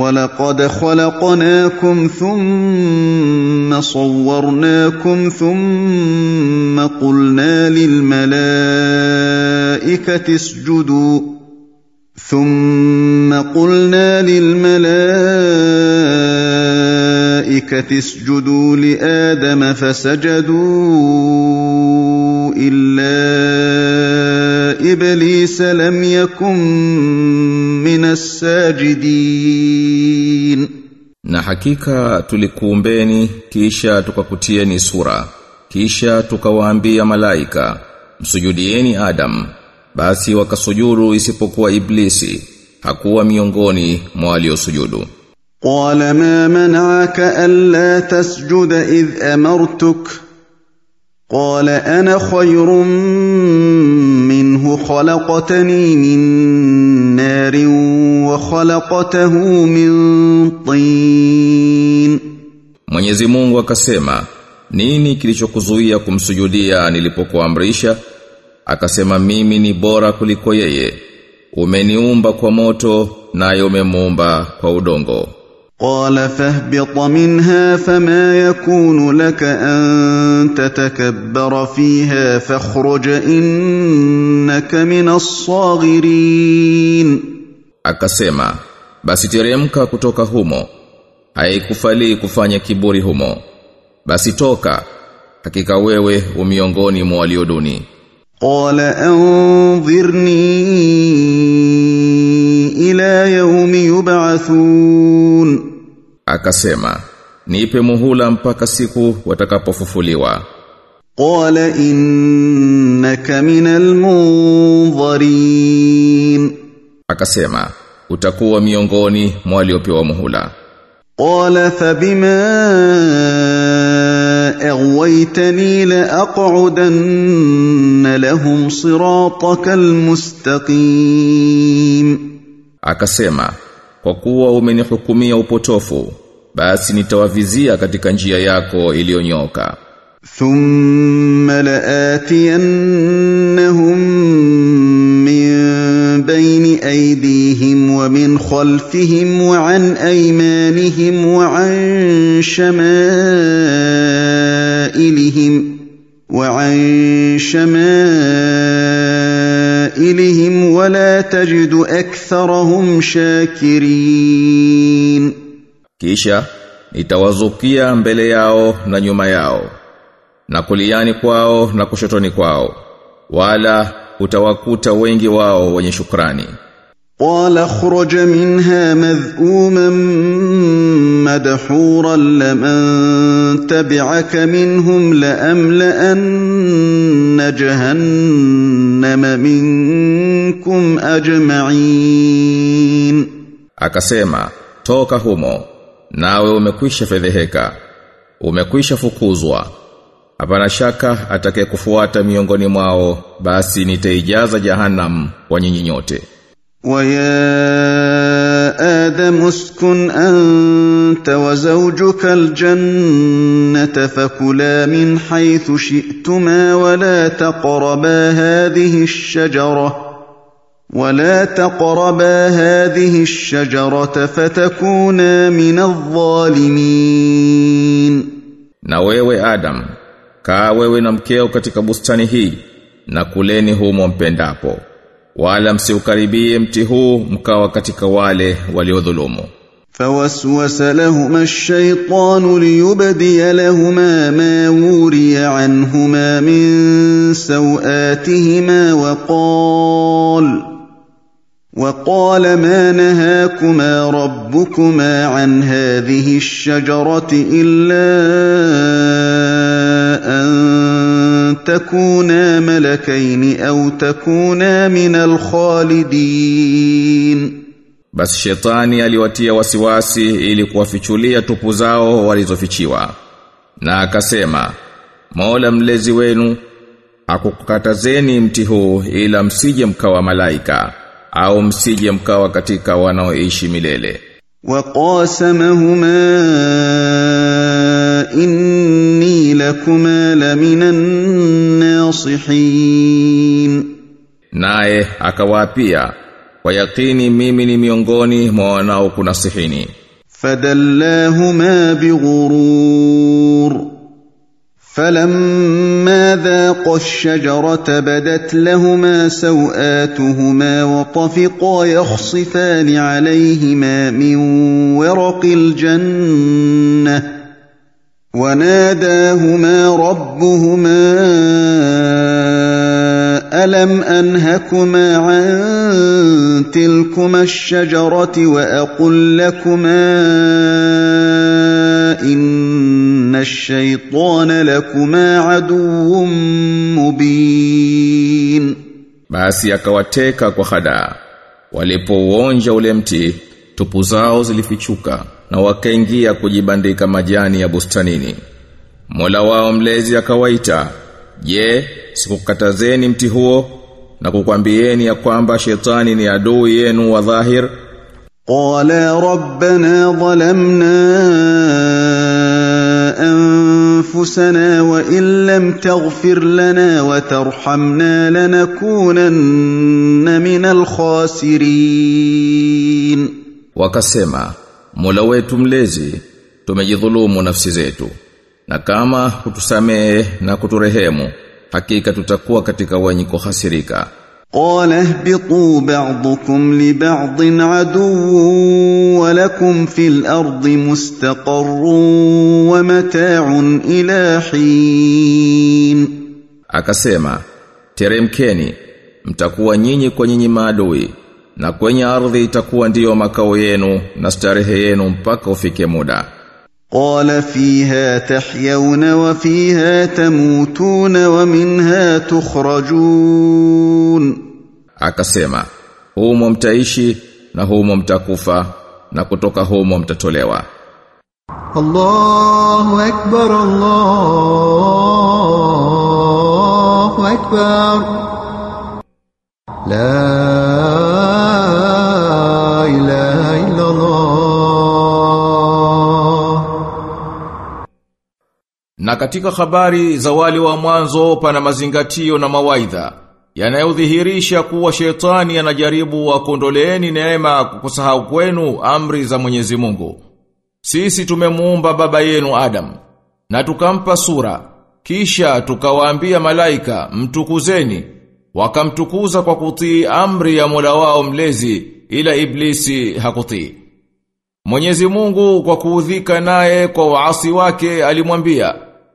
ولقد خلقناكم ثم صورناكم ثم قلنا للملائكة اسجدوا ثم قلنا للملائكة اسجدوا لآدم فسجدوا إلا إبليس لم يكن من الساجدين Na hakika tulikuumbeni kisha tukakutieni sura kisha tukawaambia malaika msujudieni Adam basi wakasujudu isipokuwa Iblisi hakuwa miongoni mwa waliosujudu قال ما منعك ألا تسجد إذ أمرتك قال أنا خير منه خلقتني من نار وخلقته من طين Mwenyezi Mungu akasema nini kilichokuzuia kumsujudia nilipokuamrisha akasema mimi ni bora kuliko yeye umeniumba kwa moto naye umemuumba kwa udongo قال فاهبط منها فما يكون لك أن تتكبر فيها فاخرج إنك من الصاغرين akasema basi teremka kutoka humo haikufali kufanya kiburi humo basi toka hakika wewe umiongoni mwa walioduni قال أنظرني إلى يوم يبعثون akasema nipe muhula mpaka siku watakapofufuliwa قال إنك من المنظرين akasema utakuwa miongoni mwa waliopewa muhula قال فبما أغويتني لأقعدن لهم صراطك المستقيم akasema kwa kuwa umenihukumia upotofu basi nitawavizia katika njia yako iliyonyoka ثم لآتينهم من بين أيديهم ومن خلفهم وعن أيمانهم وعن شمائلهم وعن شمائلهم ولا تجد أكثرهم شاكرين kisha nitawazukia mbele yao na nyuma yao na kuliani wala utawakuta wengi wao wenye shukrani. Wala khruj minha madhuman madhura laman tabi'aka minhum la amla an jahannama minkum ajma'in. Akasema toka humo nawe umekwisha fedheheka umekwisha fukuzwa. hapana shaka atakayekufuata miongoni mwao basi nitaijaza jahannam kwa nyinyi nyote ويا آدم اسكن أنت وزوجك الجنة فكلا من حيث شئتما ولا تقربا هذه الشجرة ولا تقربا هذه الشجرة فتكونا من الظالمين na wewe Adam kaa wewe na mkeo katika bustani hii na kuleni humo mpendapo wala msiukaribie mti huu mkawa katika wale waliodhulumu فوسوس لهما الشيطان ليبدي لهما ما وري عنهما من سوآتهما وقال وقال ما نهاكما ربكما عن هذه الشجرة إلا أن تكونا ملكين أو تكونا من الخالدين basi shetani aliwatia wasiwasi ili kuwafichulia tupu zao walizofichiwa na akasema Mola mlezi wenu akukatazeni mti huu ila msije mkawa malaika au msije mkawa katika wanaoishi milele وقاسمهما إني لكما لمن الناصحين. naye akawaapia kwa yakini mimi ni miongoni mwa wanaokunasihini فدلاهما بغرور. فلما ذاقا الشجرة بدت لهما سوآتهما وطفقا يخصفان عليهما من ورق الجنة. وناداهما ربهما ألم أنهكما عن تلكما الشجرة وأقل لكما إن الشيطان لكما عدو مبين basi akawateka kwa hadaa walipouonja ule mti tupu zao zilifichuka na wakaingia kujibandika majani ya bustanini. Mola wao mlezi akawaita je sikukatazeni mti huo na kukwambieni ya kwamba shetani ni adui yenu wa dhahir? Qala rabbana zalamna anfusana wa in lam taghfir lana wa tarhamna lanakunanna minal khasirin wakasema Mola wetu mlezi tumejidhulumu nafsi zetu na kama hutusamehe na kuturehemu hakika tutakuwa katika wenye kuhasirika قال اهبطوا بعضكم لبعض عدو ولكم في الأرض مستقر ومتاع إلى حين akasema teremkeni mtakuwa nyinyi kwa nyinyi maadui na kwenye ardhi itakuwa ndiyo makao yenu na starehe yenu mpaka ufike muda قال فيها تحيون وفيها تموتون ومنها تخرجون akasema humo mtaishi na humo mtakufa na kutoka humo mtatolewa الله أكبر الله أكبر لا ilaha. Na katika habari za wale wa mwanzo pana mazingatio na mawaidha yanayodhihirisha kuwa shetani anajaribu wakondoleeni neema kukusahau kwenu amri za Mwenyezi Mungu. Sisi tumemuumba baba yenu Adam na tukampa sura kisha tukawaambia malaika mtukuzeni wakamtukuza kwa kutii amri ya Mola wao mlezi ila iblisi hakutii. Mwenyezi Mungu kwa kuudhika naye kwa waasi wake alimwambia,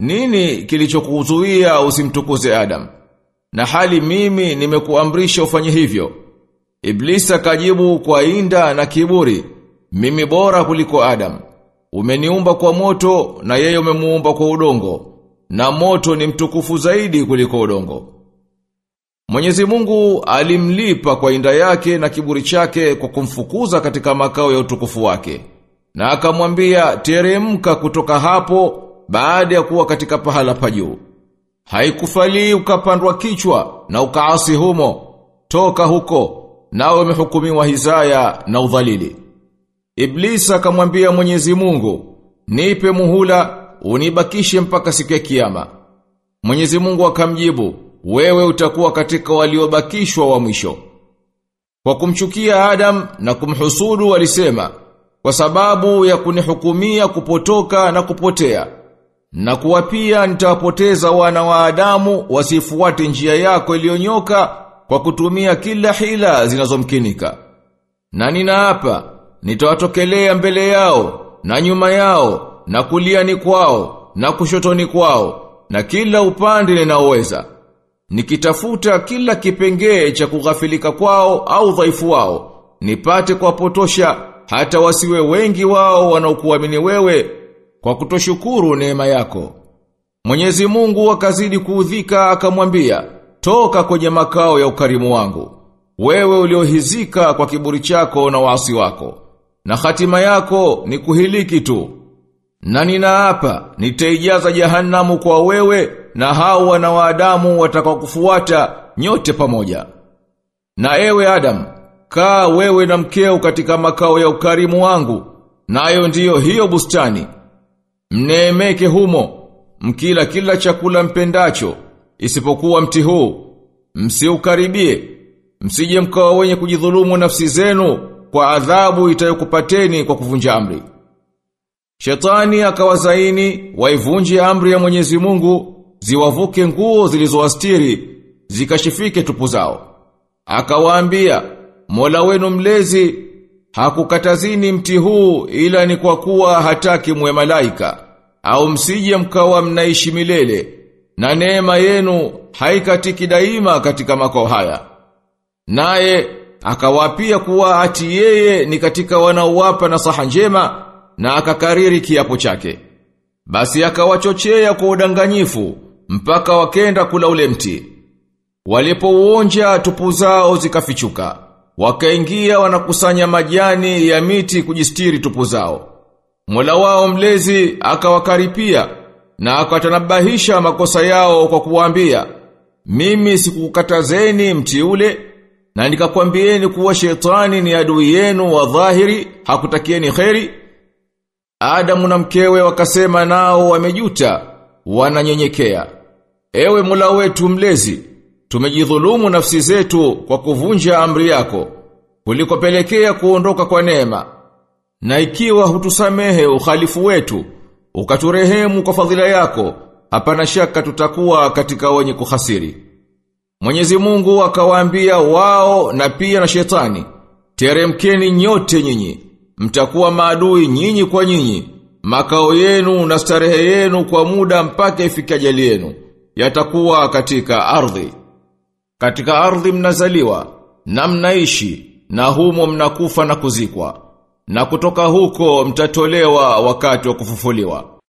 "Nini kilichokuzuia usimtukuze Adam? Na hali mimi nimekuamrisha ufanye hivyo." Iblisi akajibu kwa inda na kiburi, "Mimi bora kuliko Adam. Umeniumba kwa moto na yeye umemuumba kwa udongo, na moto ni mtukufu zaidi kuliko udongo." Mwenyezi Mungu alimlipa kwa inda yake na kiburi chake kwa kumfukuza katika makao ya utukufu wake. Na akamwambia teremka kutoka hapo baada ya kuwa katika pahala pa juu. Haikufali ukapandwa kichwa na ukaasi humo. Toka huko nawe umehukumiwa hizaya na udhalili. Iblisa akamwambia Mwenyezi Mungu, nipe muhula unibakishe mpaka siku ya kiyama. Mwenyezi Mungu akamjibu, wewe utakuwa katika waliobakishwa wa mwisho. Kwa kumchukia Adam na kumhusudu walisema, kwa sababu ya kunihukumia kupotoka na kupotea. Na kuwa pia nitawapoteza wana wa Adamu wasifuate njia yako iliyonyoka kwa kutumia kila hila zinazomkinika. Na ninaapa, nitawatokelea mbele yao, na nyuma yao, na kuliani kwao, na kushotoni kwao, na kila upande ninaoweza nikitafuta kila kipengee cha kughafilika kwao au dhaifu wao, nipate kuwapotosha hata wasiwe wengi wao wanaokuamini wewe kwa kutoshukuru neema yako. Mwenyezi Mungu akazidi kuudhika akamwambia, toka kwenye makao ya ukarimu wangu. Wewe uliohizika kwa kiburi chako na waasi wako. Na hatima yako ni kuhiliki tu. Na ninaapa nitaijaza jahannamu kwa wewe na hao wana wa Adamu watakaokufuata nyote pamoja. Na ewe Adam, kaa wewe na mkeo katika makao ya ukarimu wangu, nayo na ndiyo hiyo bustani. Mneemeke humo, mkila kila chakula mpendacho, isipokuwa mti huu, msiukaribie, msije mkawa wenye kujidhulumu nafsi zenu kwa adhabu itayokupateni kwa kuvunja amri. Shetani akawazaini waivunje amri ya Mwenyezi Mungu, ziwavuke nguo zilizowastiri, zikashifike tupu zao. Akawaambia, Mola wenu mlezi hakukatazini mti huu ila ni kwa kuwa hataki mwe malaika au msije mkawa mnaishi milele na neema yenu haikatiki daima katika makao haya. Naye akawapia kuwa ati yeye ni katika wanaowapa na saha njema na akakariri kiapo chake. Basi akawachochea kwa udanganyifu mpaka wakenda kula ule mti. Walipouonja tupu zao zikafichuka. Wakaingia wanakusanya majani ya miti kujistiri tupu zao. Mola wao mlezi akawakaripia na akatanabahisha makosa yao kwa kuwaambia, mimi sikukatazeni mti ule na nikakwambieni kuwa shetani ni adui yenu wa dhahiri hakutakieni kheri. Adamu na mkewe wakasema nao wamejuta, wananyenyekea. Ewe Mola wetu mlezi, tumejidhulumu nafsi zetu kwa kuvunja amri yako, kulikopelekea kuondoka kwa neema. Na ikiwa hutusamehe uhalifu wetu, ukaturehemu kwa fadhila yako, hapana shaka tutakuwa katika wenye kuhasiri. Mwenyezi Mungu akawaambia wao na pia na shetani, teremkeni nyote nyinyi, mtakuwa maadui nyinyi kwa nyinyi, makao yenu na starehe yenu kwa muda mpaka ifike ajali yenu, yatakuwa katika ardhi. Katika ardhi mnazaliwa, na mnaishi, na humo mnakufa na kuzikwa, na kutoka huko mtatolewa wakati wa kufufuliwa.